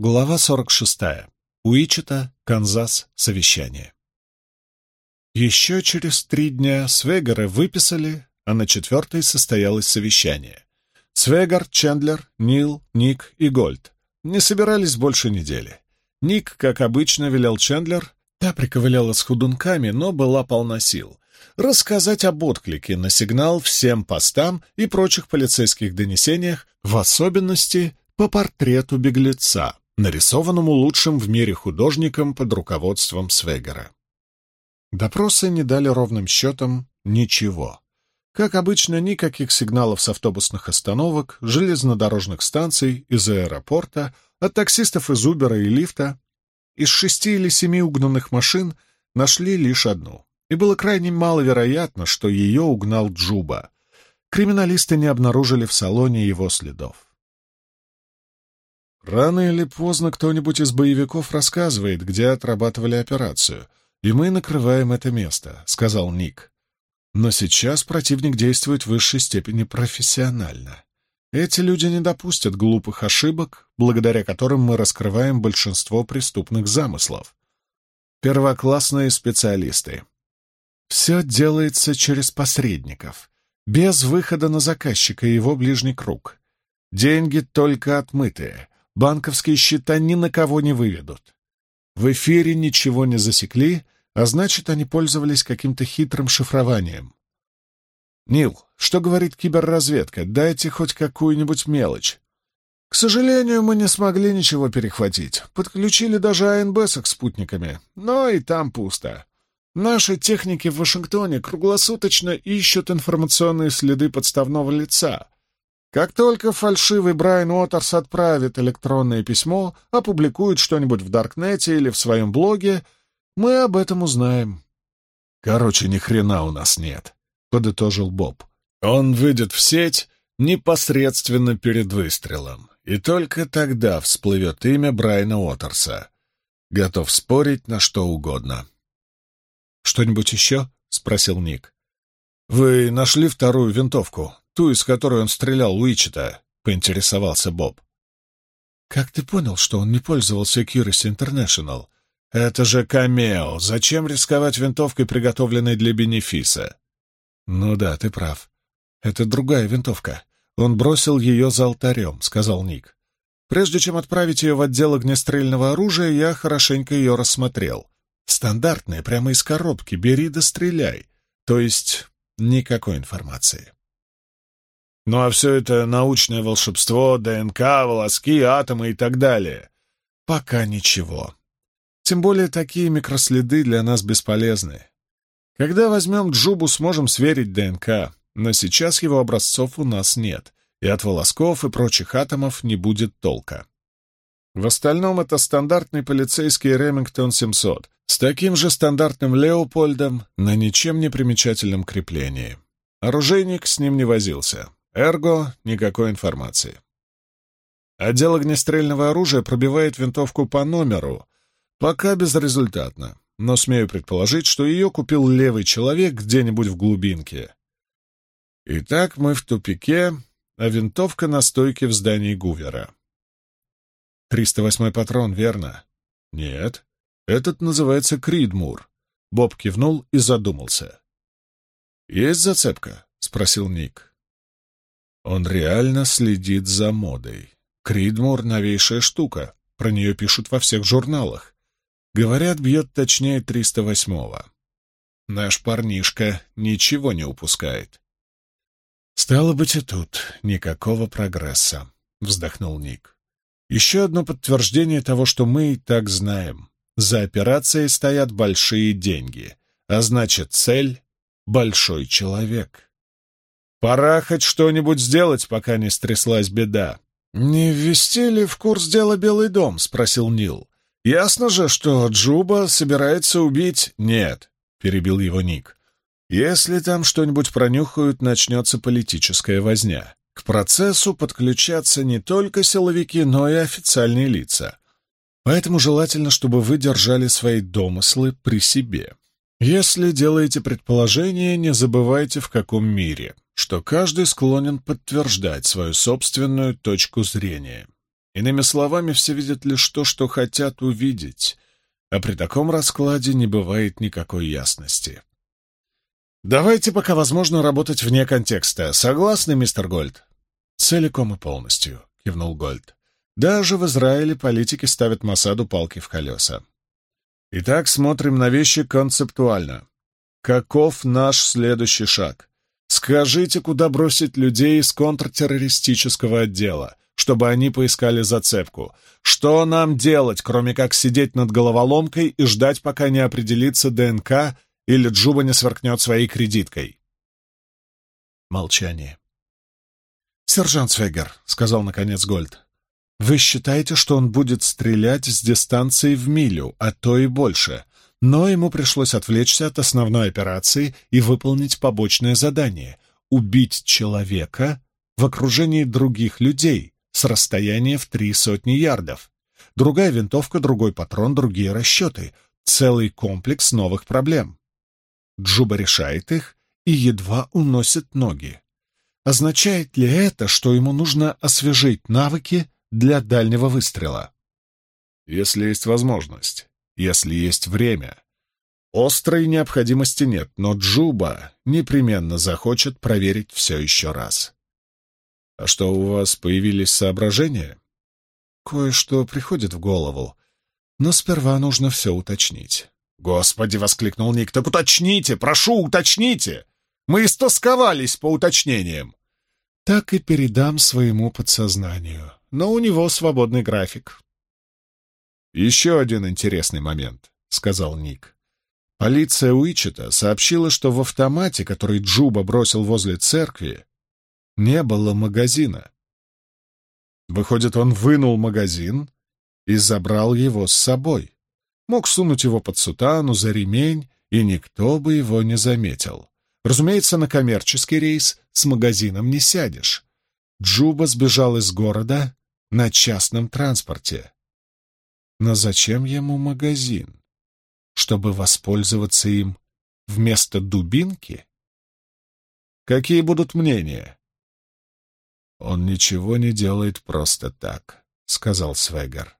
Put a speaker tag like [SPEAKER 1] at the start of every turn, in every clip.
[SPEAKER 1] Глава 46. Уичета, Канзас, совещание. Еще через три дня Свегера выписали, а на четвертый состоялось совещание. Свегар, Чендлер, Нил, Ник и Гольд не собирались больше недели. Ник, как обычно, велел Чендлер, та приковыляла с худунками, но была полна сил, рассказать об отклике на сигнал всем постам и прочих полицейских донесениях, в особенности по портрету беглеца, нарисованному лучшим в мире художником под руководством Свегера. Допросы не дали ровным счетом ничего. Как обычно, никаких сигналов с автобусных остановок, железнодорожных станций, из аэропорта, от таксистов из Убера и лифта. Из шести или семи угнанных машин нашли лишь одну. И было крайне маловероятно, что ее угнал Джуба. Криминалисты не обнаружили в салоне его следов. Рано или поздно кто-нибудь из боевиков рассказывает, где отрабатывали операцию, и мы накрываем это место», — сказал Ник. «Но сейчас противник действует в высшей степени профессионально. Эти люди не допустят глупых ошибок, благодаря которым мы раскрываем большинство преступных замыслов. Первоклассные специалисты. Все делается через посредников, без выхода на заказчика и его ближний круг. Деньги только отмытые, банковские счета ни на кого не выведут. В эфире ничего не засекли, а значит, они пользовались каким-то хитрым шифрованием. «Нил, что говорит киберразведка? Дайте хоть какую-нибудь мелочь». «К сожалению, мы не смогли ничего перехватить. Подключили даже АНБ с спутниками, но и там пусто. Наши техники в Вашингтоне круглосуточно ищут информационные следы подставного лица, как только фальшивый Брайан Уотерс отправит электронное письмо, опубликует что-нибудь в Даркнете или в своем блоге, мы об этом узнаем. «Короче, ни хрена у нас нет», — подытожил Боб. «Он выйдет в сеть непосредственно перед выстрелом, и только тогда всплывет имя Брайана Уотерса. Готов спорить на что угодно». «Что-нибудь еще?» — спросил Ник. «Вы нашли вторую винтовку?» ту, из которой он стрелял Уичета?» — поинтересовался Боб. «Как ты понял, что он не пользовался Accuracy International? Это же камео. Зачем рисковать винтовкой, приготовленной для бенефиса?» «Ну да, ты прав. Это другая винтовка. Он бросил ее за алтарем», — сказал Ник. «Прежде чем отправить ее в отдел огнестрельного оружия, я хорошенько ее рассмотрел. Стандартная, прямо из коробки, бери да стреляй. То есть никакой информации». Ну а все это научное волшебство, ДНК, волоски, атомы и так далее. Пока ничего. Тем более такие микроследы для нас бесполезны. Когда возьмем Джубу, сможем сверить ДНК, но сейчас его образцов у нас нет, и от волосков и прочих атомов не будет толка. В остальном это стандартный полицейский Ремингтон 700 с таким же стандартным Леопольдом на ничем не примечательном креплении. Оружейник с ним не возился. Эрго — никакой информации. Отдел огнестрельного оружия пробивает винтовку по номеру, пока безрезультатно, но смею предположить, что ее купил левый человек где-нибудь в глубинке. Итак, мы в тупике, а винтовка на стойке в здании Гувера. 308 патрон, верно? Нет. Этот называется Кридмур. Боб кивнул и задумался. «Есть зацепка?» — спросил Ник. Он реально следит за модой. Кридмур — новейшая штука, про нее пишут во всех журналах. Говорят, бьет точнее 308-го. Наш парнишка ничего не упускает. «Стало быть, и тут никакого прогресса», — вздохнул Ник. «Еще одно подтверждение того, что мы и так знаем. За операцией стоят большие деньги, а значит, цель — большой человек». Пора хоть что-нибудь сделать, пока не стряслась беда. «Не ввести ли в курс дела Белый дом?» — спросил Нил. «Ясно же, что Джуба собирается убить...» «Нет», — перебил его Ник. «Если там что-нибудь пронюхают, начнется политическая возня. К процессу подключатся не только силовики, но и официальные лица. Поэтому желательно, чтобы вы держали свои домыслы при себе. Если делаете предположение, не забывайте, в каком мире что каждый склонен подтверждать свою собственную точку зрения. Иными словами, все видят лишь то, что хотят увидеть, а при таком раскладе не бывает никакой ясности. Давайте пока возможно работать вне контекста. Согласны, мистер Гольд? Целиком и полностью, кивнул Гольд. Даже в Израиле политики ставят Масаду палки в колеса. Итак, смотрим на вещи концептуально. Каков наш следующий шаг? Скажите, куда бросить людей из контртеррористического отдела, чтобы они поискали зацепку? Что нам делать, кроме как сидеть над головоломкой и ждать, пока не определится ДНК или Джуба не сверкнет своей кредиткой? Молчание. «Сержант Свегер», — сказал наконец Гольд, — «вы считаете, что он будет стрелять с дистанции в милю, а то и больше, но ему пришлось отвлечься от основной операции и выполнить побочное задание — убить человека в окружении других людей с расстояния в три сотни ярдов. Другая винтовка, другой патрон, другие расчеты. Целый комплекс новых проблем. Джуба решает их и едва уносит ноги. Означает ли это, что ему нужно освежить навыки для дальнего выстрела? Если есть возможность если есть время. Острой необходимости нет, но Джуба непременно захочет проверить все еще раз. А что, у вас появились соображения? Кое-что приходит в голову, но сперва нужно все уточнить. «Господи!» — воскликнул Ник. «Так уточните! Прошу, уточните! Мы истосковались по уточнениям!» Так и передам своему подсознанию, но у него свободный график. «Еще один интересный момент», — сказал Ник. Полиция Уичета сообщила, что в автомате, который Джуба бросил возле церкви, не было магазина. Выходит, он вынул магазин и забрал его с собой. Мог сунуть его под сутану, за ремень, и никто бы его не заметил. Разумеется, на коммерческий рейс с магазином не сядешь. Джуба сбежал из города на частном транспорте. Но зачем ему магазин? Чтобы воспользоваться им вместо дубинки? Какие будут мнения? Он ничего не делает просто так, сказал Свегер.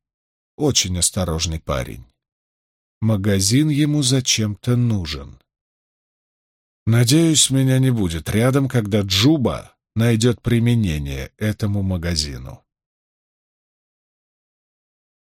[SPEAKER 1] Очень осторожный парень. Магазин ему зачем-то нужен. Надеюсь, меня не будет рядом, когда Джуба найдет применение этому магазину.